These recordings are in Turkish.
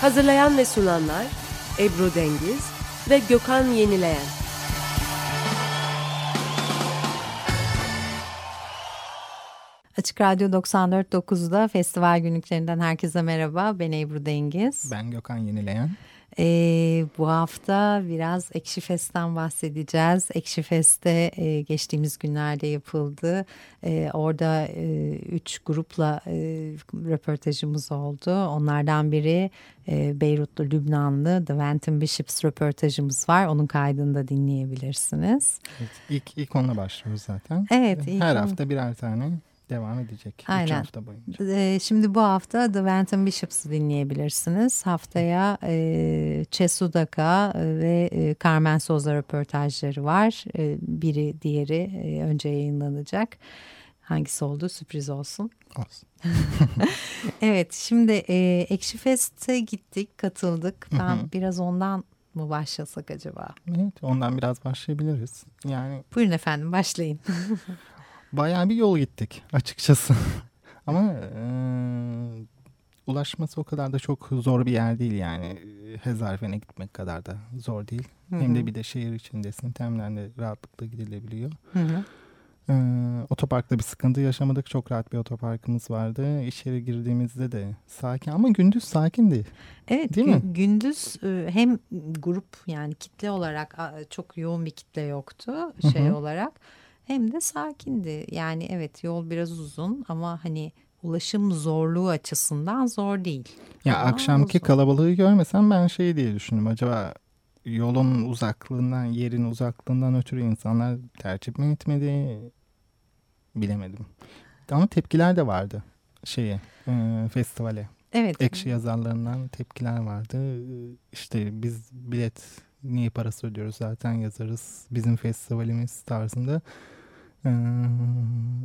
Hazırlayan ve sunanlar Ebru Dengiz ve Gökhan Yenileyen. Açık Radyo 94.9'da festival günlüklerinden herkese merhaba. Ben Ebru Dengiz. Ben Gökhan Yenileyen. Ee, bu hafta biraz Ekşi Fest'ten bahsedeceğiz. Ekşi Fest'te e, geçtiğimiz günlerde yapıldı. E, orada e, üç grupla e, röportajımız oldu. Onlardan biri e, Beyrutlu Lübnanlı The Venton Bishops röportajımız var. Onun kaydını da dinleyebilirsiniz. Evet, ilk, ilk onunla başlıyoruz zaten. Evet, ilk Her hafta birer tane devam edecek. Üç Aynen. hafta boyunca. Ee, Şimdi bu hafta The Venton Bishops'ı dinleyebilirsiniz. Haftaya e, Chesudaka ve e, Carmen Souza röportajları var. E, biri diğeri e, önce yayınlanacak. Hangisi oldu sürpriz olsun. Olsun. Evet şimdi e, Ekşi Fest'e gittik katıldık. Ben Hı hı. biraz ondan mı başlasak acaba? Evet, ondan biraz başlayabiliriz. Yani Buyurun efendim başlayın. bayağı bir yol gittik açıkçası. Ama e, ulaşması o kadar da çok zor bir yer değil yani. Hezarfen'e gitmek kadar da zor değil. Hem de bir de şehir içindesin. Temden de rahatlıkla gidilebiliyor. Hı hı. Ee, otoparkta bir sıkıntı yaşamadık. Çok rahat bir otoparkımız vardı. İçeri girdiğimizde de sakin ama gündüz sakindi. Evet Değil mi? gündüz hem grup yani kitle olarak çok yoğun bir kitle yoktu Hı şey hı. olarak hem de sakindi. Yani evet yol biraz uzun ama hani ulaşım zorluğu açısından zor değil. Ya Ama akşamki uzun. kalabalığı görmesem ben şey diye düşündüm. Acaba yolun uzaklığından, yerin uzaklığından ötürü insanlar tercih mi etmedi? Bilemedim. Ama tepkiler de vardı şeye, e, festivale. Evet. Ekşi yazarlarından tepkiler vardı. İşte biz bilet niye parası ödüyoruz zaten yazarız. Bizim festivalimiz tarzında. Ee,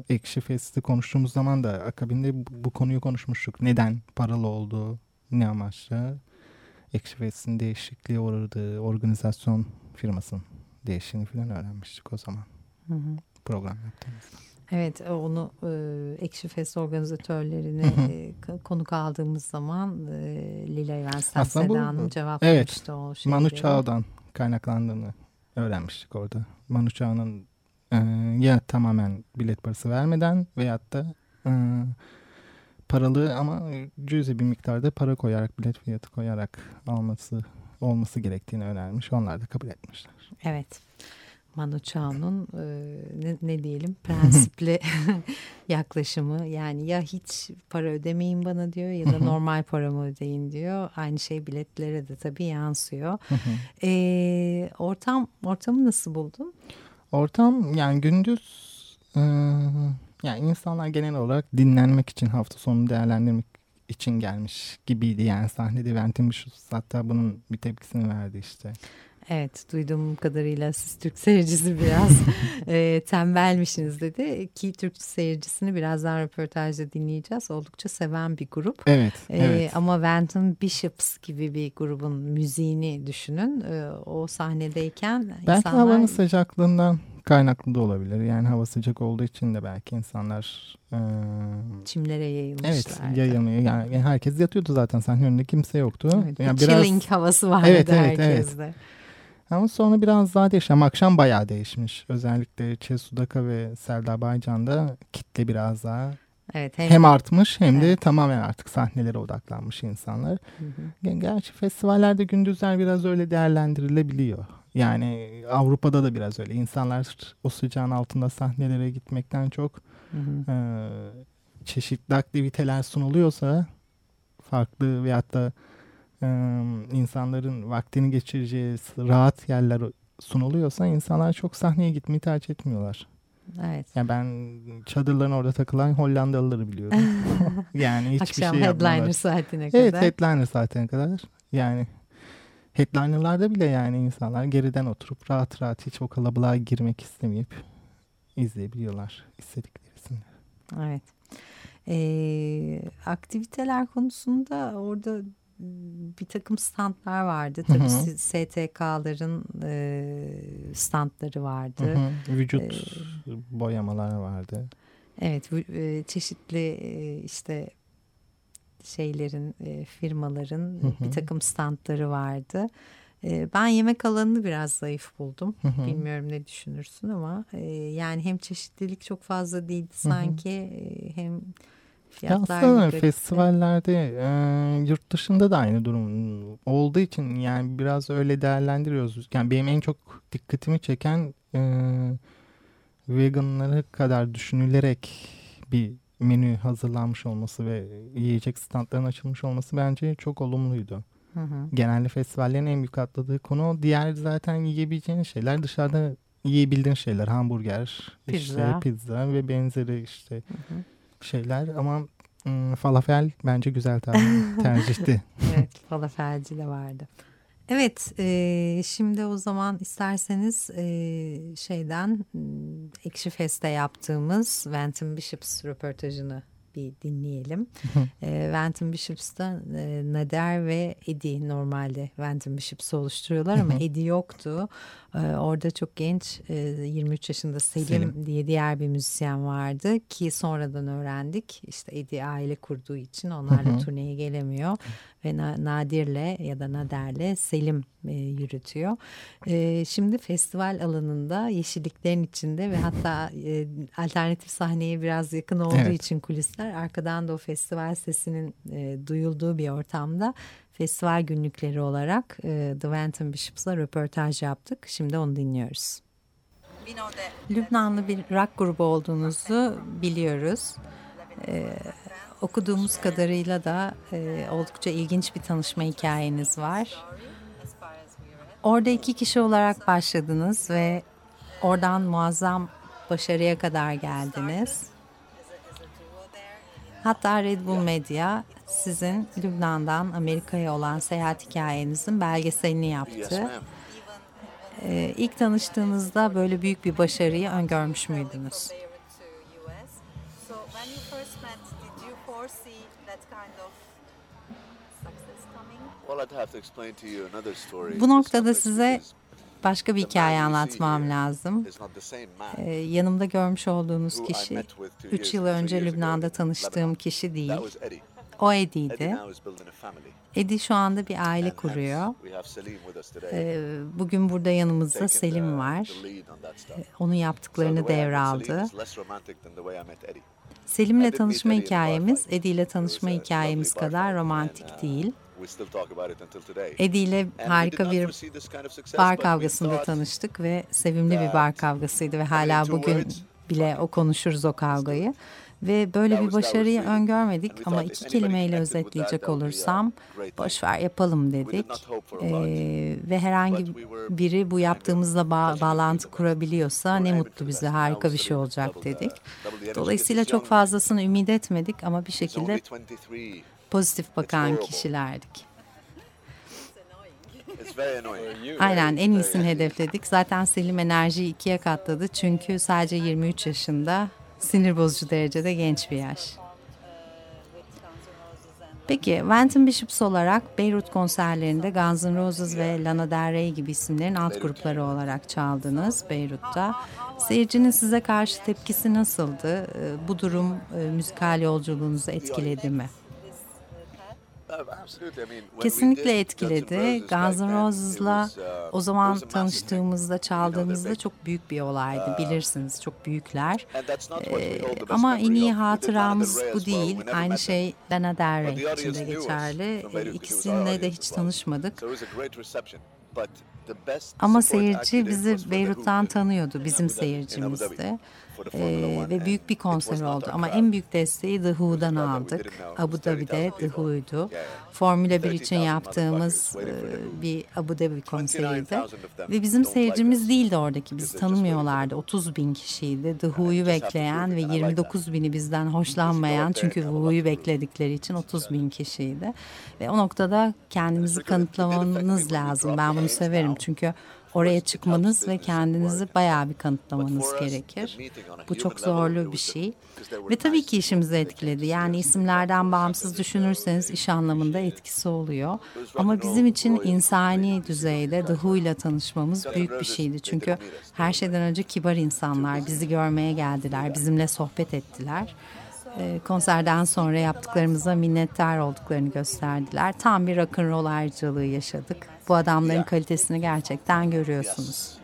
Ekşi Fest'i konuştuğumuz zaman da akabinde bu, bu konuyu konuşmuştuk. Neden paralı olduğu, ne amaçla. Ekşi Fest'in değişikliğe uğradığı organizasyon firmasının değiştiğini falan öğrenmiştik o zaman. Hı hı. Program yaptığımızda. Evet onu e, Ekşi Fest organizatörlerini e, konuk aldığımız zaman e, Lila bu- Seda Hanım cevaplamıştı o şeyleri. Manu Chao'dan kaynaklandığını öğrenmiştik orada. Manu Chao'nun e, ya tamamen bilet parası vermeden veyahut da e, paralı ama cüzi bir miktarda para koyarak bilet fiyatı koyarak alması olması gerektiğini önermiş. Onlar da kabul etmişler. Evet. Manu Chao'nun e, ne, ne diyelim prensipli yaklaşımı yani ya hiç para ödemeyin bana diyor ya da normal paramı ödeyin diyor. Aynı şey biletlere de tabii yansıyor. E, ortam ortamı nasıl buldun? Ortam yani gündüz e, yani insanlar genel olarak dinlenmek için hafta sonunu değerlendirmek için gelmiş gibiydi yani sahnede Ventin Bishop hatta bunun bir tepkisini verdi işte. Evet duyduğum kadarıyla siz Türk seyircisi biraz e, tembelmişsiniz dedi ki Türk seyircisini birazdan röportajda dinleyeceğiz. Oldukça seven bir grup. Evet, E, evet. Ama Venton Bishops gibi bir grubun müziğini düşünün. E, o sahnedeyken Belki insanlar havanın sıcaklığından kaynaklı da olabilir. Yani hava sıcak olduğu için de belki insanlar e, çimlere evet yayılmışlardı. yayılmıyor. Yani herkes yatıyordu zaten sahne önünde kimse yoktu. Evet, bir yani chilling havası vardı Evet, evet, evet. Ama sonra biraz daha değişti. Ama akşam bayağı değişmiş. Özellikle Çesudaka ve Selda Baycan'da kitle biraz daha Evet, hem, artmış hem de Evet. tamamen artık sahnelere odaklanmış insanlar. Hı hı. Ger- Gerçi festivallerde gündüzler biraz öyle değerlendirilebiliyor. Yani Avrupa'da da biraz öyle. İnsanlar o sıcağın altında sahnelere gitmekten çok Hı hı. e, çeşitli aktiviteler sunuluyorsa farklı veyahut da insanların vaktini geçireceği rahat yerler sunuluyorsa insanlar çok sahneye gitmeyi tercih etmiyorlar. Evet. Yani ben çadırların orada takılan Hollandalıları biliyorum. yani hiçbir Akşam şey headliner yapmıyorlar. saatine kadar. Evet headliner saatine kadar. Yani headlinerlarda bile yani insanlar geriden oturup rahat rahat hiç o kalabalığa girmek istemeyip izleyebiliyorlar istediklerini. Evet. Ee, aktiviteler konusunda orada bir takım standlar vardı. Tabii Hı hı. STK'ların e, standları vardı. Hı hı. Vücut Ee, boyamalar vardı. Evet, çeşitli işte şeylerin, firmaların Hı hı. bir takım standları vardı. Ben yemek alanını biraz zayıf buldum. Hı hı. Bilmiyorum ne düşünürsün ama yani hem çeşitlilik çok fazla değildi sanki e, hem Ya fiyatlar aslında garipti. festivallerde e, yurt dışında da aynı durum olduğu için yani biraz öyle değerlendiriyoruz. Yani benim en çok dikkatimi çeken e, veganları kadar düşünülerek bir menü hazırlanmış olması ve yiyecek standların açılmış olması bence çok olumluydu. Hı hı. Genelde festivallerin en büyük atladığı konu. Diğer zaten yiyebileceğin şeyler dışarıda yiyebildiğin şeyler. Hamburger, Pizza. işte pizza ve benzeri işte Hı hı. Şeyler ama ım, falafel bence güzel ter- tercihti. Evet, falafelci de vardı. Evet, e, şimdi o zaman isterseniz e, şeyden Ekşi Fest'te yaptığımız Venton Bishops röportajını bir dinleyelim. e, Venton Bishops'ta e, Nader ve Eddie normalde Venton Bishops'ı oluşturuyorlar ama Eddie yoktu. E, orada çok genç e, 23 yaşında Selim, Selim. diye diğer bir müzisyen vardı ki sonradan öğrendik. İşte Eddie aile kurduğu için onlarla turneye gelemiyor ve Na- Nadir'le ya da Nader'le Selim e, yürütüyor. E, şimdi festival alanında yeşilliklerin içinde ve hatta e, alternatif sahneye biraz yakın olduğu Evet. için kulisler arkadan da o festival sesinin e, duyulduğu bir ortamda festival günlükleri olarak e, The Venton Bishops'la röportaj yaptık. Şimdi onu dinliyoruz. Lübnanlı bir rock grubu olduğunuzu biliyoruz. Ee, okuduğumuz kadarıyla da e, oldukça ilginç bir tanışma hikayeniz var. Orada iki kişi olarak başladınız ve oradan muazzam başarıya kadar geldiniz. Hatta Red Bull Media sizin Lübnan'dan Amerika'ya olan seyahat hikayenizin belgeselini yaptı. Ee, ilk tanıştığınızda böyle büyük bir başarıyı öngörmüş müydünüz? Bu noktada size başka bir hikaye anlatmam lazım. Ee, yanımda görmüş olduğunuz kişi met with two 3 years- yıl önce Lübnan'da tanıştığım kişi değil. O Eddie Eddie'ydi. Eddie şu anda bir aile kuruyor. Ee, bugün burada yanımızda Selim var. stuff. Onun yaptıklarını devraldı. Selim'le tanışma hikayemiz. Eddie ile tanışma hikayemiz kadar fight, romantik uh, değil. Eddie ile harika bir bar kavgasında tanıştık ve sevimli bir bar kavgasıydı ve hala bugün bile o konuşuruz o kavgayı. Ve böyle bir başarıyı öngörmedik ama iki kelimeyle özetleyecek a olursam great thing. boş ver yapalım dedik. Ee, ve herhangi biri bu yaptığımızla ba- touching bağlantı kurabiliyorsa ne mutlu bize harika bir şey olacak dedik. Dolayısıyla çok fazlasını ümit etmedik ama bir şekilde only 23. pozitif bakan kişilerdik. Aynen en iyisini hedefledik. Zaten Selim enerjiyi ikiye katladı çünkü sadece 23 yaşında sinir bozucu derecede genç bir yaş. Peki Venton Bishops olarak Beyrut konserlerinde Guns N' Roses ve Lana Del Rey gibi isimlerin alt grupları olarak çaldınız Beyrut'ta. Seyircinin size karşı tepkisi nasıldı? Ee, Bu durum e, müzikal yolculuğunuzu etkiledi mi? Kesinlikle etkiledi. Guns N' Roses'la o zaman tanıştığımızda, çaldığımızda çok büyük bir olaydı. Bilirsiniz çok büyükler. Ee, ama en iyi hatıramız bu değil. Aynı şey Lana Del. Rey için de geçerli. Ee, İkisinde de hiç tanışmadık. The Ama seyirci bizi The Beyrut'tan tanıyordu. Bizim the Formula Ee, ve büyük bir konser oldu ama en büyük desteği The Who'dan aldık. Abu Dhabi'de 30,000 The. Who'ydu. Formula 1 için 30,000 yaptığımız The e, bir Abu Dhabi konseriydi. 29,000 of them Ve bizim seyircimiz değildi oradaki. Bizi tanımıyorlardı. The 30 bin kişiydi. The Who'yu bekleyen ve it, and I like 29 bini bizden hoşlanmayan çünkü Who'yu bekledikleri için 30 bin kişiydi. Ve o noktada kendinizi kanıtlamanız lazım. Ben bunu severim çünkü oraya çıkmanız ve kendinizi bayağı bir kanıtlamanız gerekir. Bu çok zorlu bir şey. Ve tabii ki işimizi etkiledi. Yani isimlerden bağımsız düşünürseniz iş anlamında etkisi oluyor. Ama bizim için insani düzeyde The Who ile tanışmamız büyük bir şeydi. Çünkü her şeyden önce kibar insanlar bizi görmeye geldiler, bizimle sohbet ettiler. E, konserden sonra yaptıklarımıza minnettar olduklarını gösterdiler. Tam bir rock'n'roll ayrıcalığı yaşadık. Bu adamların kalitesini gerçekten görüyorsunuz.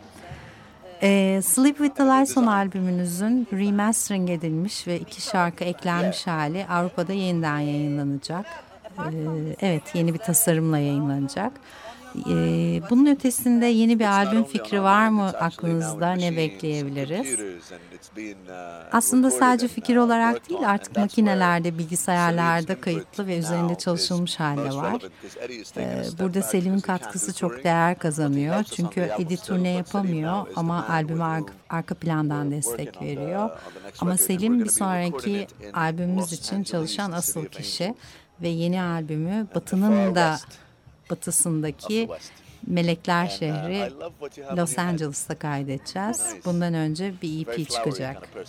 E, Sleep with the Lights On albümünüzün remastering edilmiş ve iki şarkı eklenmiş hali Avrupa'da yeniden yayınlanacak. E, evet yeni bir tasarımla yayınlanacak. E, bunun ötesinde yeni bir albüm fikri var mı aklınızda ne bekleyebiliriz? Aslında sadece fikir olarak değil artık makinelerde, bilgisayarlarda kayıtlı ve üzerinde çalışılmış halde var. Ee, Burada Selim'in katkısı çok değer kazanıyor. Çünkü editör ne yapamıyor ama albüme ar- arka plandan destek veriyor. Ama Selim bir sonraki albümümüz için çalışan asıl kişi ve yeni albümü Batı'nın da batısındaki Melekler şehri Los Angeles'ta kaydedeceğiz. Bundan önce bir EP çıkacak. Uh.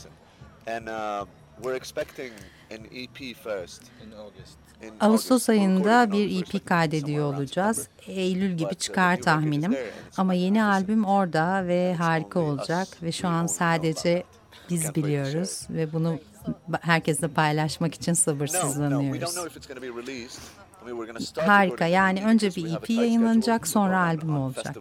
In Ağustos ayında bir EP we're kaydediyor olacağız. Eylül gibi uh, çıkar tahminim. Ama yeni albüm orada ve harika olacak ve şu an sadece biz biliyoruz ve bunu herkesle paylaşmak için sabırsızlanıyoruz. Harika yani önce bir EP tight yayınlanacak sonra on- albüm olacak.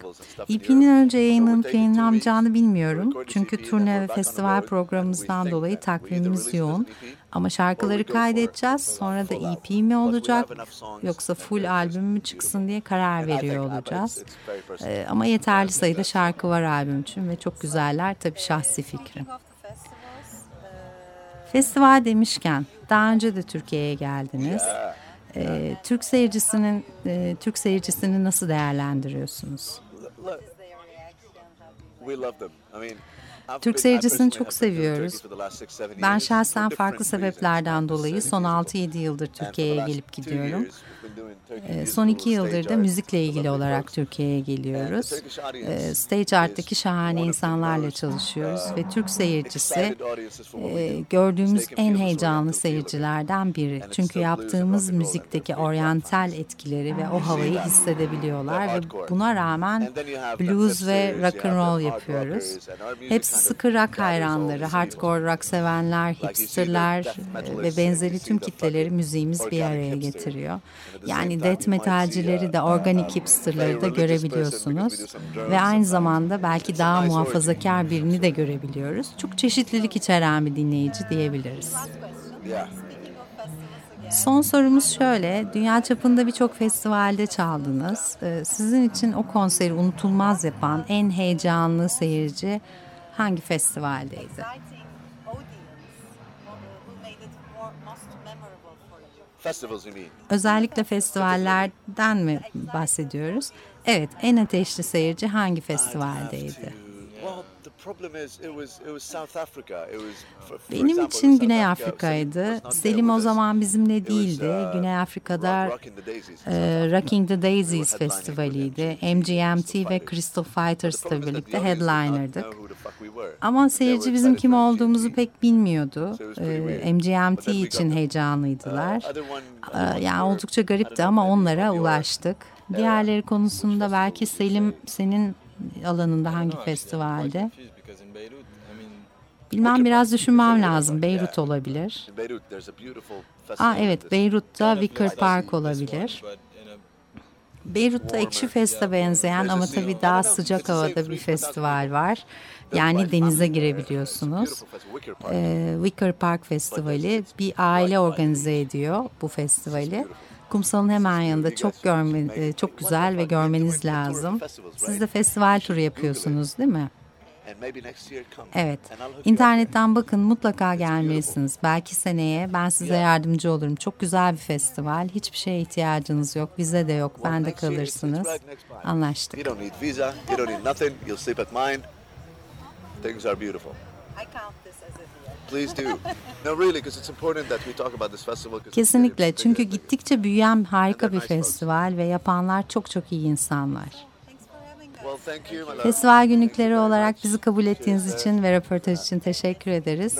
EP'nin Europe. önce yayınlanıp yayınlanmayacağını bilmiyorum. Çünkü turne ve festival programımızdan dolayı takvimimiz yoğun. EP Ama şarkıları kaydedeceğiz sonra da. EP mi olacak yoksa full albüm mü çıksın diye karar veriyor olacağız. Ee, ama yeterli sayıda şarkı var albüm için ve çok güzeller tabii şahsi fikrim. Uh, Festival demişken daha önce de Türkiye'ye geldiniz. Ee, Türk seyircisinin e, Türk seyircisini nasıl değerlendiriyorsunuz? Türk seyircisini çok seviyoruz. Ben şahsen farklı sebeplerden dolayı son musical. 6-7 yıldır Türkiye'ye gelip gidiyorum. Ee, musical Son iki yıldır da müzikle ilgili olarak. Türkiye'ye geliyoruz. Ee, Stage Art'taki is şahane insanlarla çalışıyoruz ve Türk seyircisi e, gördüğümüz en heyecanlı seyircilerden biri. Çünkü yaptığımız müzikteki oryantal etkileri ve o havayı hissedebiliyorlar ve buna rağmen blues ve rock and roll yapıyoruz. Hepsi sıkı rock hayranları, hardcore rock sevenler, hipsterler e, ve benzeri tüm kitleleri müziğimiz bir araya getiriyor. Yani death metalcileri de uh, organik um, hipsterları da görebiliyorsunuz. Ve aynı zamanda belki daha muhafazakar birini de görebiliyoruz. Çok çeşitlilik içeren bir dinleyici diyebiliriz. Son sorumuz şöyle. Dünya çapında birçok festivalde çaldınız. Ee, Sizin için o konseri unutulmaz yapan en heyecanlı seyirci hangi festivaldeydi? Özellikle festivallerden mi bahsediyoruz? Evet, en ateşli seyirci hangi festivaldeydi? Well, the problem is, it was it was South Africa. It was. For, for Benim için Güney Afrika'ydı. Selim o zaman bizimle değildi. uh, Güney Afrika'da e. Rocking the Daisies Festivaliydi. MGMT ve. Crystal Fighters'la birlikte headliner'dık. Ama seyirci bizim kim olduğumuzu pek bilmiyordu. But MGMT için heyecanlıydılar. Uh, ones Yani oldukça garipti ama onlara ulaştık. Diğerleri konusunda belki Selim senin alanında hangi festivalde? Bilmem biraz düşünmem lazım. Beyrut olabilir. Aa evet Beyrut'ta Wicker Park olabilir. Beyrut'ta Ekşi Fest'e benzeyen ama tabii daha sıcak havada bir festival var. Yani denize girebiliyorsunuz. Ee, Wicker Park Festivali bir aile organize ediyor bu festivali. Kumsalın hemen yanında çok görme, e, çok güzel ve görmeniz lazım. Siz de festival turu yapıyorsunuz değil mi? Evet. İnternetten bakın mutlaka gelmelisiniz. Belki seneye ben size yardımcı olurum. Çok güzel bir festival. Hiçbir şeye ihtiyacınız yok. Vize de yok. Ben de kalırsınız. Anlaştık. You don't need visa. You don't need nothing. You'll sleep at mine. Things are beautiful. I count Kesinlikle. Çünkü gittikçe büyüyen harika bir festival ve yapanlar çok çok iyi insanlar. Festival günlükleri olarak bizi kabul ettiğiniz için ve röportaj için teşekkür ederiz.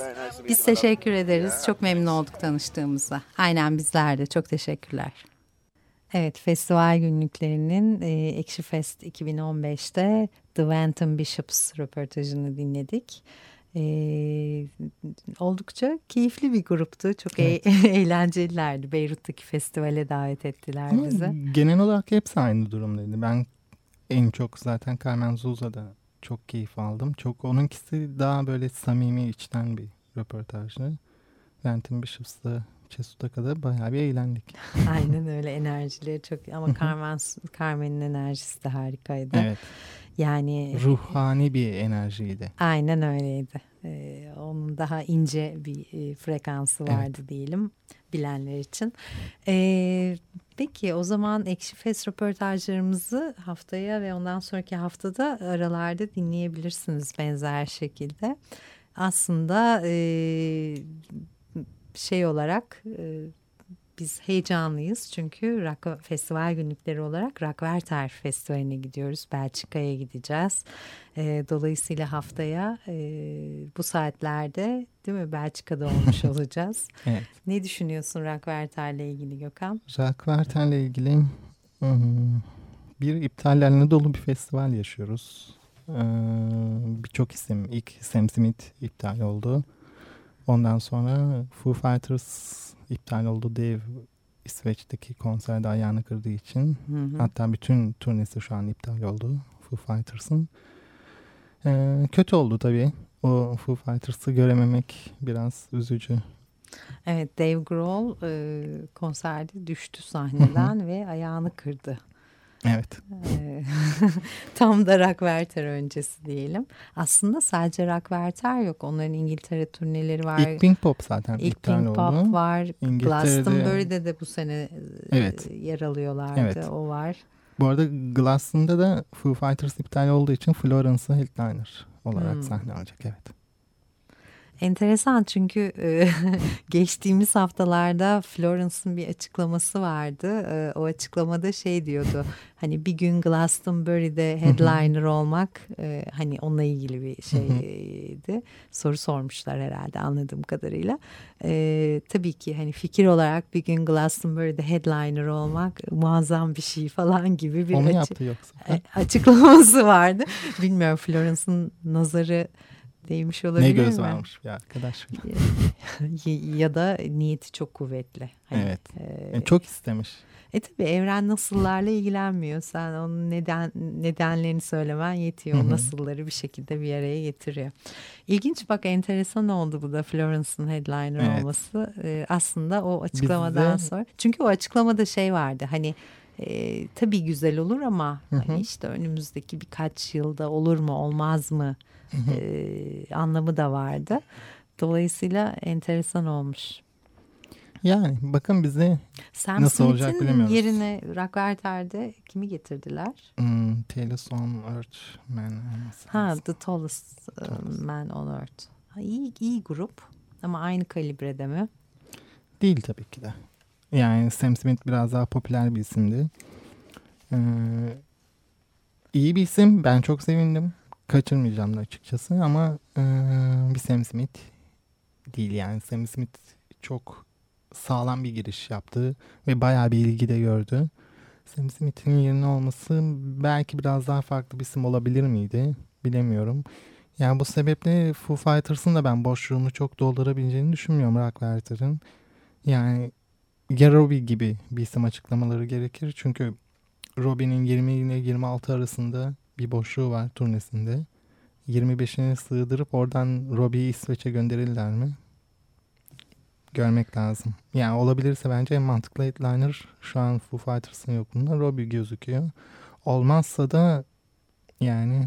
Biz teşekkür ederiz. Çok memnun olduk tanıştığımıza. Aynen bizler de. Çok teşekkürler. Evet, festival günlüklerinin e, Ekşi Fest 2015'te The Wenton Bishops röportajını dinledik. E, oldukça keyifli bir gruptu. Çok e- eğlencelilerdi. Beyrut'taki festivale davet ettiler Ama bizi. genel olarak hepsi aynı durumdaydı. Ben en çok zaten Carmen Zuza'da çok keyif aldım. Çok onunkisi daha böyle samimi içten bir röportajdı. Ventin Bishops'la Çesudaka'da bayağı bir eğlendik. Aynen öyle enerjileri çok ama Carmen Carmen'in enerjisi de harikaydı. Evet. Yani Ruhani bir enerjiydi. aynen öyleydi. Ee, onun daha ince bir e, frekansı vardı diyelim bilenler için. Ee, peki o zaman Ekşi Fest röportajlarımızı haftaya ve ondan sonraki haftada aralarda dinleyebilirsiniz benzer şekilde. Aslında e, şey olarak e, biz heyecanlıyız çünkü rock, festival günlükleri olarak Rockwerter Festivali'ne gidiyoruz. Belçika'ya gideceğiz. E, dolayısıyla haftaya e, bu saatlerde değil mi Belçika'da olmuş olacağız. Evet. ne düşünüyorsun Rockwerter'le ilgili Gökhan? Vertel'le ilgili hmm, bir iptallerle dolu bir festival yaşıyoruz. Ee, Birçok isim, ilk Sam Smith iptal oldu. Ondan sonra Foo Fighters iptal oldu. Dave İsveç'teki konserde ayağını kırdığı için. Hı hı. Hatta bütün turnesi şu an iptal oldu Foo Fighters'ın. Ee, kötü oldu tabii. O Foo Fighters'ı görememek biraz üzücü. Evet Dave Grohl e, konserde düştü sahneden ve ayağını kırdı. Evet. Ee, Tam da Rockwerter öncesi diyelim. Aslında sadece Rockwerter yok. Onların İngiltere turneleri var. İlk Pink Pop zaten İlk iptal Pink oldu. Pop var. Glastonbury'de de bu sene e, Evet. yer alıyorlardı. Evet. O var. Bu arada Glaston'da da Foo Fighters iptal olduğu için Florence'ı headliner olarak Hmm. sahne alacak. Evet. Enteresan çünkü e, geçtiğimiz haftalarda Florence'ın bir açıklaması vardı. E, o açıklamada şey diyordu. Hani bir gün Glastonbury'de headliner olmak e, hani onunla ilgili bir şeydi. Soru sormuşlar herhalde anladığım kadarıyla. E, tabii ki hani fikir olarak bir gün Glastonbury'de headliner olmak muazzam bir şey falan gibi bir Onu açı- yaptı yoksa. e, açıklaması vardı. Bilmiyorum Florence'ın nazarı değmiş olabilir ne göz mi? varmış bir arkadaş. Ya da niyeti çok kuvvetli. Hani, Evet. E, Yani çok istemiş. e tabii evren nasıllarla ilgilenmiyor. Sen onun neden nedenlerini söylemen yetiyor. O nasılları bir şekilde bir araya getiriyor. İlginç bak enteresan oldu bu da Florence'ın headliner Evet. olması. E, aslında o açıklamadan Bizde- sonra. Çünkü o açıklamada şey vardı hani e, tabii güzel olur ama Hı hı. hani işte önümüzdeki birkaç yılda olur mu olmaz mı e, anlamı da vardı. Dolayısıyla enteresan olmuş. Yani bakın bize Sam Nasıl olacak Smith'in bilemiyoruz. yerine Rockwerter'de kimi getirdiler? hmm, Tales on Earth Man. Ha. The Tallest uh, Man on Earth. Ha, iyi, iyi grup ama aynı kalibrede mi? Değil tabii ki de. Yani Sam Smith biraz daha popüler bir isimdi. Ee, iyi bir isim. Ben çok sevindim. Kaçırmayacağım da açıkçası ama ee, bir Sam Smith değil yani. Sam Smith çok sağlam bir giriş yaptı ve bayağı bir ilgi de gördü. Sam Smith'in yerine olması belki biraz daha farklı bir isim olabilir miydi? Bilemiyorum. Yani bu sebeple Foo Fighters'ın da ben boşluğunu çok doldurabileceğini düşünmüyorum Rockwerter'ın. Yani ya Robbie gibi bir isim açıklamaları gerekir. Çünkü Robbie'nin 20 ile 26 arasında bir boşluğu var turnesinde. 25'ini sığdırıp oradan Robbie'yi İsveç'e gönderirler mi? görmek lazım. Yani olabilirse bence en mantıklı headliner şu an Foo Fighters'ın yokluğunda Robbie gözüküyor. Olmazsa da yani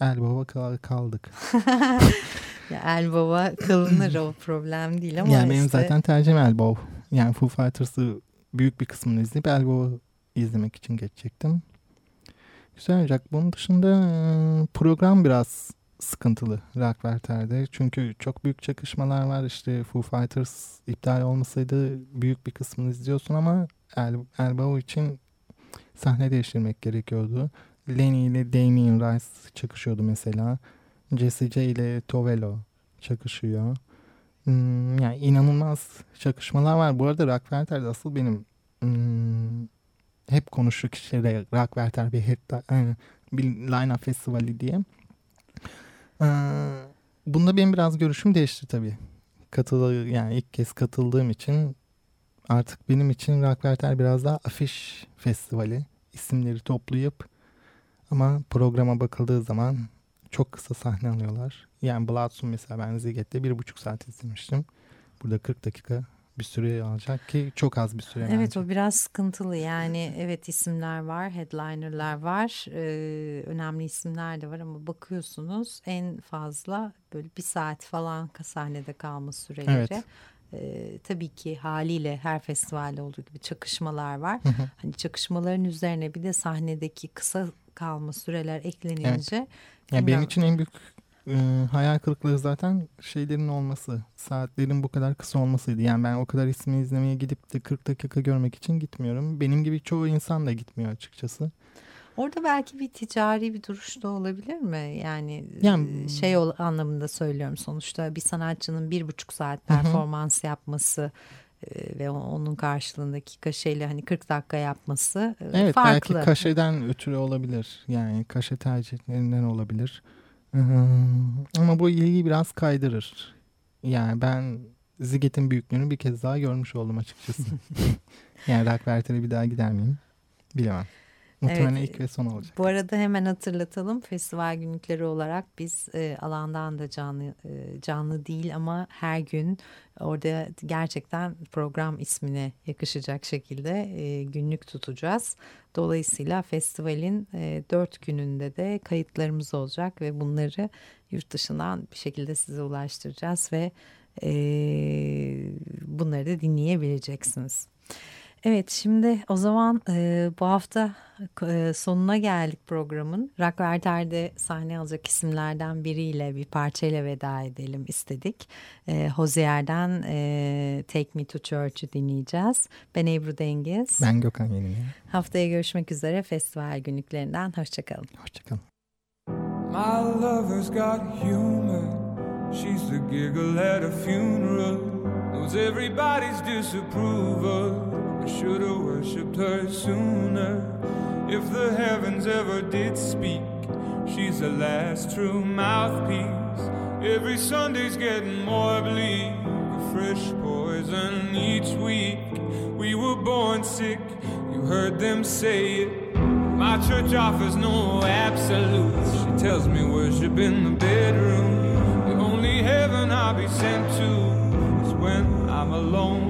Elbow'a kal- kaldık. Ya Elbow'a kılınır o problem değil ama yani benim işte zaten tercihim Elbow. Yani Foo Fighters'ı büyük bir kısmını izleyip Elbow'u izlemek için geçecektim. Güzel olacak. Bunun dışında program biraz sıkıntılı Rockwerter'de. Çünkü çok büyük çakışmalar var. İşte Foo Fighters iptal olmasaydı büyük bir kısmını izliyorsun ama El Elbow için sahne değiştirmek gerekiyordu. Lenny ile Damien Rice çakışıyordu mesela. Jesse J ile Tovelo çakışıyor. Hmm, yani inanılmaz çakışmalar var. Bu arada Rockwerter'de asıl benim hmm, hep konuştuk işte de Rockwerter bir, bir line up festivali diye. Ee, bunda benim biraz görüşüm değişti tabii. Katılı yani ilk kez katıldığım için artık benim için Rockwerter biraz daha afiş festivali. isimleri toplayıp ama programa bakıldığı zaman çok kısa sahne alıyorlar. Yani Bloodsun mesela ben Ziget'te bir buçuk saat izlemiştim. Burada 40 dakika bir süre alacak ki çok az bir süre Evet alacak. o biraz sıkıntılı yani evet isimler var headlinerlar var ee, önemli isimler de var ama bakıyorsunuz en fazla böyle bir saat falan sahnede kalma süreleri. Evet. Ee, tabii ki haliyle her festivalde olduğu gibi çakışmalar var. Hani çakışmaların üzerine bir de sahnedeki kısa kalma süreler eklenince Yani benim için en büyük e, hayal kırıklığı zaten şeylerin olması. Saatlerin bu kadar kısa olmasıydı. Yani ben o kadar ismi izlemeye gidip de 40 dakika görmek için gitmiyorum. Benim gibi çoğu insan da gitmiyor açıkçası. Orada belki bir ticari bir duruş da olabilir mi? Yani, Yani- e, şey ol, anlamında söylüyorum sonuçta bir sanatçının bir buçuk saat performans yapması e, ve onun karşılığındaki kaşeyle hani 40 dakika yapması e, Evet farklı. belki kaşeden ötürü olabilir. Yani kaşe tercihlerinden olabilir. Hı hı. Ama bu ilgiyi biraz kaydırır. Yani ben Ziget'in büyüklüğünü bir kez daha görmüş oldum açıkçası. yani Rockwerter'e bir daha gider miyim? Bilemem. Muhtemelen Evet. ilk ve son olacak. Bu arada hemen hatırlatalım festival günlükleri olarak biz e, alandan da canlı e, canlı değil ama her gün orada gerçekten program ismine yakışacak şekilde e, günlük tutacağız. Dolayısıyla festivalin e, dört gününde de kayıtlarımız olacak ve bunları yurt dışından bir şekilde size ulaştıracağız ve e, bunları da dinleyebileceksiniz. Evet şimdi o zaman e, bu hafta e, sonuna geldik programın. Rockwerter'de sahne alacak isimlerden biriyle bir parçayla veda edelim istedik. E, Hozier'den e, Take Me To Church'ü dinleyeceğiz. Ben Ebru Dengiz. Ben Gökhan Yeni'ye. Haftaya görüşmek üzere festival günlüklerinden. Hoşçakalın. Hoşçakalın. My lover's got humor. She's the giggle at a funeral. Knows everybody's disapproval. I should have worshipped her sooner. If the heavens ever did speak, she's the last true mouthpiece. Every Sunday's getting more bleak. A fresh poison each week. We were born sick, you heard them say it. My church offers no absolutes. She tells me worship in the bedroom. The only heaven I'll be sent to is when I'm alone.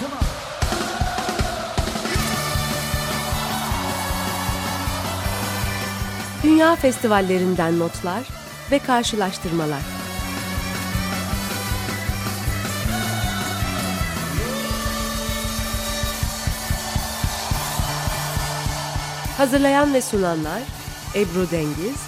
Come on. Dünya festivallerinden notlar ve karşılaştırmalar. Hazırlayan ve sunanlar Ebru Dengiz